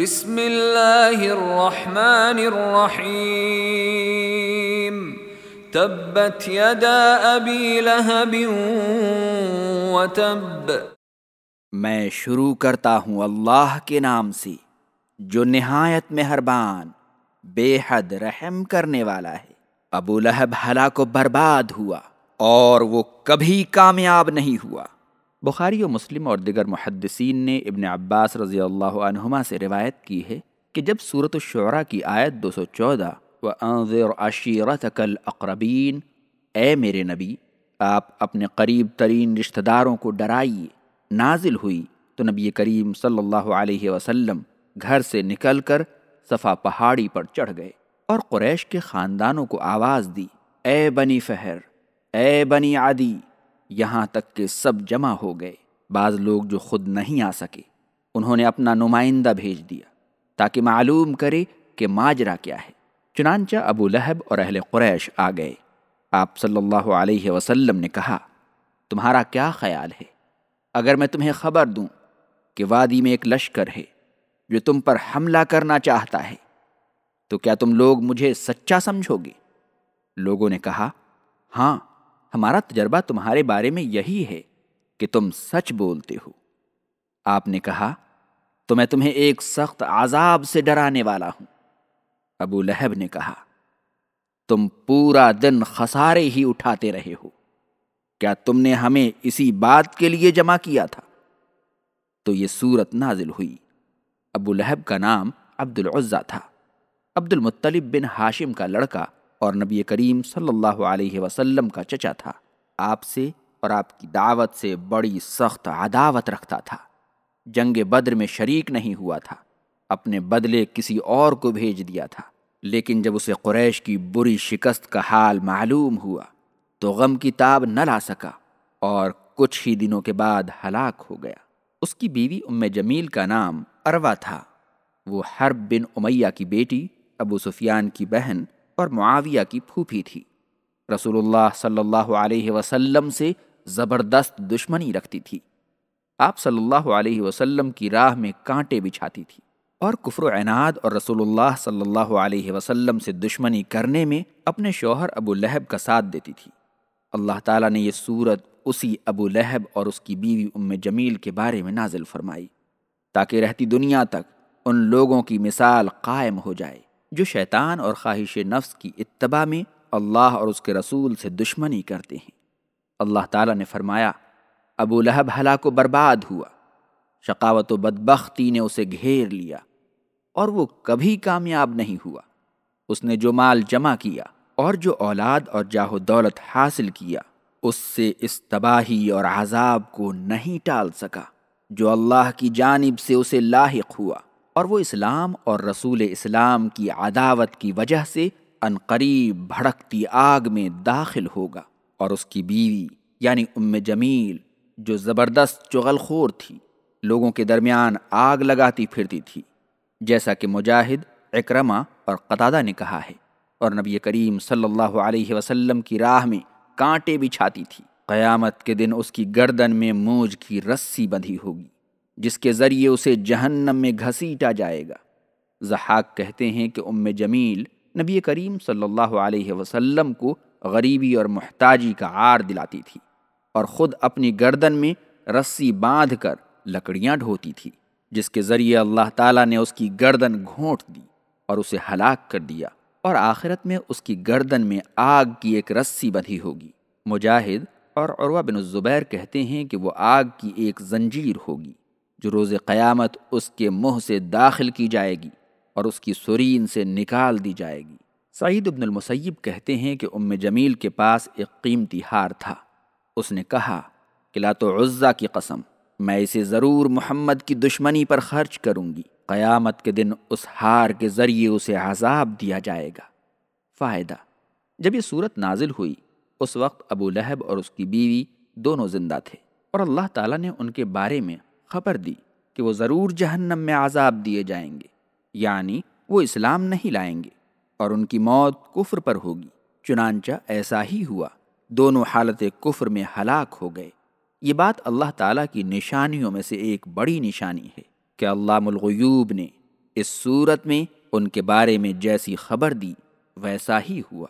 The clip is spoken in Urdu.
بسم اللہ الرحمن الرحیم تبت یدا ابی لہب وتب میں شروع کرتا ہوں اللہ کے نام سے، جو نہایت مہربان بے حد رحم کرنے والا ہے۔ ابو لہب ہلاک و برباد ہوا اور وہ کبھی کامیاب نہیں ہوا۔ بخاری و مسلم اور دیگر محدثین نے ابن عباس رضی اللہ عنہما سے روایت کی ہے کہ جب صورت الشعراء کی آیت دو سو چودہ و انضر عشیرتک الاقربین اے میرے نبی، آپ اپنے قریب ترین رشتہ داروں کو ڈرائیے، نازل ہوئی تو نبی کریم صلی اللہ علیہ وسلم گھر سے نکل کر صفا پہاڑی پر چڑھ گئے اور قریش کے خاندانوں کو آواز دی، اے بنی فہر، اے بنی عدی یہاں تک کہ سب جمع ہو گئے۔ بعض لوگ جو خود نہیں آ سکے، انہوں نے اپنا نمائندہ بھیج دیا تاکہ معلوم کرے کہ ماجرا کیا ہے۔ چنانچہ ابو لہب اور اہل قریش آ گئے۔ آپ صلی اللہ علیہ وسلم نے کہا، تمہارا کیا خیال ہے؟ اگر میں تمہیں خبر دوں کہ وادی میں ایک لشکر ہے جو تم پر حملہ کرنا چاہتا ہے، تو کیا تم لوگ مجھے سچا سمجھو گے؟ لوگوں نے کہا ہاں۔ ہمارا تجربہ تمہارے بارے میں یہی ہے کہ تم سچ بولتے ہو۔ آپ نے کہا، تو میں تمہیں ایک سخت عذاب سے ڈرانے والا ہوں۔ ابو لہب نے کہا، تم پورا دن خسارے ہی اٹھاتے رہے ہو۔ کیا تم نے ہمیں اسی بات کے لیے جمع کیا تھا؟ تو یہ صورت نازل ہوئی۔ ابو لہب کا نام عبد العزا تھا۔ عبد المطلب بن ہاشم کا لڑکا اور نبی کریم صلی اللہ علیہ وسلم کا چچا تھا۔ آپ سے اور آپ کی دعوت سے بڑی سخت عداوت رکھتا تھا۔ جنگ بدر میں شریک نہیں ہوا تھا۔ اپنے بدلے کسی اور کو بھیج دیا تھا۔ لیکن جب اسے قریش کی بری شکست کا حال معلوم ہوا، تو غم کی تاب نہ لا سکا اور کچھ ہی دنوں کے بعد ہلاک ہو گیا۔ اس کی بیوی ام جمیل کا نام اروا تھا۔ وہ حرب بن امیہ کی بیٹی، ابو سفیان کی بہن اور معاویہ کی پھوپھی تھی۔ رسول اللہ صلی اللہ علیہ وسلم سے زبردست دشمنی رکھتی تھی۔ آپ صلی اللہ علیہ وسلم کی راہ میں کانٹے بچھاتی تھی اور کفر و عناد اور رسول اللہ صلی اللہ علیہ وسلم سے دشمنی کرنے میں اپنے شوہر ابو لہب کا ساتھ دیتی تھی۔ اللہ تعالیٰ نے یہ صورت اسی ابو لہب اور اس کی بیوی ام جمیل کے بارے میں نازل فرمائی تاکہ رہتی دنیا تک ان لوگوں کی مثال قائم ہو جائے۔ جو شیطان اور خواہش نفس کی اتباع میں اللہ اور اس کے رسول سے دشمنی کرتے ہیں۔ اللہ تعالیٰ نے فرمایا، ابو لہب ہلاک و برباد ہوا، شقاوت و بدبختی نے اسے گھیر لیا اور وہ کبھی کامیاب نہیں ہوا۔ اس نے جو مال جمع کیا اور جو اولاد اور جاہ و دولت حاصل کیا، اس سے اس تباہی اور عذاب کو نہیں ٹال سکا، جو اللہ کی جانب سے اسے لاحق ہوا۔ اور وہ اسلام اور رسول اسلام کی عداوت کی وجہ سے عنقریب بھڑکتی آگ میں داخل ہوگا اور اس کی بیوی یعنی ام جمیل، جو زبردست چغل خور تھی، لوگوں کے درمیان آگ لگاتی پھرتی تھی، جیسا کہ مجاہد اکرما اور قطادہ نے کہا ہے۔ اور نبی کریم صلی اللہ علیہ وسلم کی راہ میں کانٹے بچھاتی تھی۔ قیامت کے دن اس کی گردن میں موج کی رسی بندھی ہوگی۔ جس کے ذریعے اسے جہنم میں گھسیٹا جائے گا۔ زحاق کہتے ہیں کہ ام جمیل نبی کریم صلی اللہ علیہ وسلم کو غریبی اور محتاجی کا عار دلاتی تھی اور خود اپنی گردن میں رسی باندھ کر لکڑیاں ڈھوتی تھی، جس کے ذریعے اللہ تعالیٰ نے اس کی گردن گھونٹ دی اور اسے ہلاک کر دیا۔ اور آخرت میں اس کی گردن میں آگ کی ایک رسی بندھی ہوگی۔ مجاہد اور عروہ بن الزبیر کہتے ہیں کہ وہ آگ کی ایک زنجیر ہوگی۔ جو روز قیامت اس کے منہ سے داخل کی جائے گی اور اس کی سرین سے نکال دی جائے گی۔ سعید ابن المسیب کہتے ہیں کہ ام جمیل کے پاس ایک قیمتی ہار تھا۔ اس نے کہا کہ لا تو عزا کی قسم، میں اسے ضرور محمد کی دشمنی پر خرچ کروں گی۔ قیامت کے دن اس ہار کے ذریعے اسے عذاب دیا جائے گا۔ فائدہ، جب یہ صورت نازل ہوئی، اس وقت ابو لہب اور اس کی بیوی دونوں زندہ تھے اور اللہ تعالیٰ نے ان کے بارے میں خبر دی کہ وہ ضرور جہنم میں عذاب دیے جائیں گے یعنی وہ اسلام نہیں لائیں گے اور ان کی موت کفر پر ہوگی۔ چنانچہ ایسا ہی ہوا۔ دونوں حالت کفر میں ہلاک ہو گئے۔ یہ بات اللہ تعالیٰ کی نشانیوں میں سے ایک بڑی نشانی ہے کہ اللہ الغیوب نے اس صورت میں ان کے بارے میں جیسی خبر دی، ویسا ہی ہوا۔